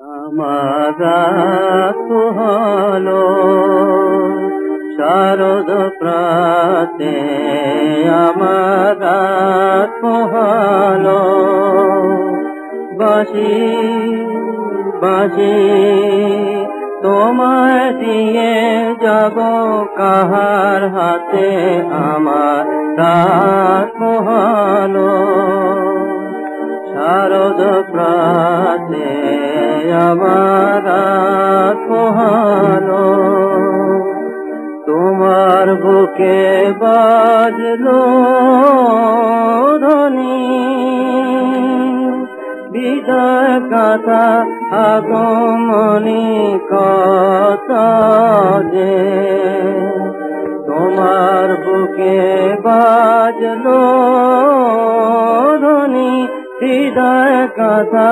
আমার শারদ প্রাতে আমার বাসি বাসি তোমার দিয়ে যাব কাহার হাতে আমার রাত হলো শারদ প্রাতে আমার পোহানো তোমার বুকে বাজলো ধনী বিদায় কথা আগমনি কত যে তোমার বুকে বাজলো হৃদয় কথা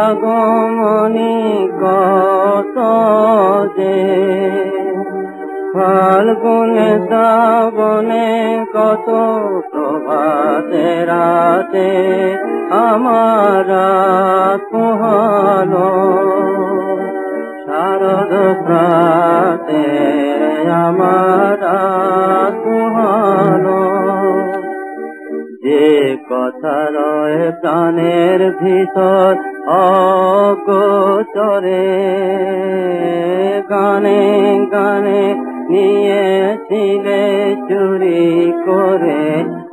আগমনি কত যে ফাল্গুনে শ্রাবণে কত প্রভাতে রাতে আমার পোহালো শারদ প্রাতে আমার যে কথা রয় প্রাণের ভিতর অগোচরে, গানে গানে নিয়েছিলে চুরি করে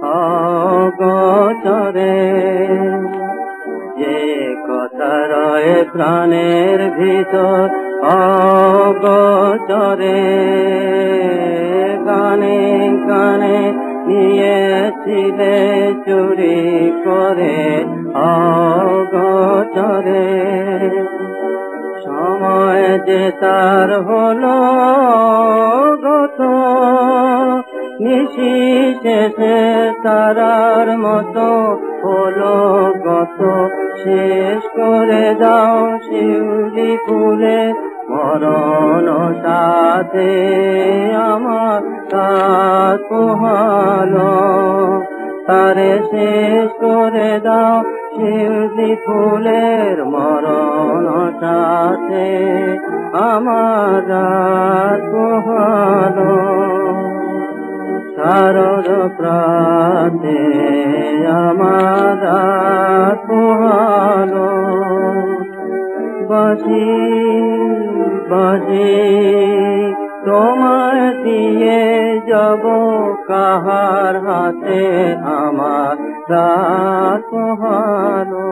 অগোচরে। যে কথা রয় প্রাণের ভিতর অগোচরে গানে গানে নিয়েছিলে চুরি করে অগোচরে। সময় যে তার হলো গত নিশি শেষে তারার মতো হলো গত শেষ করে দাও শিউলি ফুলে মরণ সাথে আমার সাথ তারে শেষ করে দাও শিউলি ফুলের মরণ সাথে আমার রাত পোহালো। প্রাতে আমার রাত বাসি বাজে। তোমার দিয়ে যাব কাহার হাতে আমার রাত পোহালো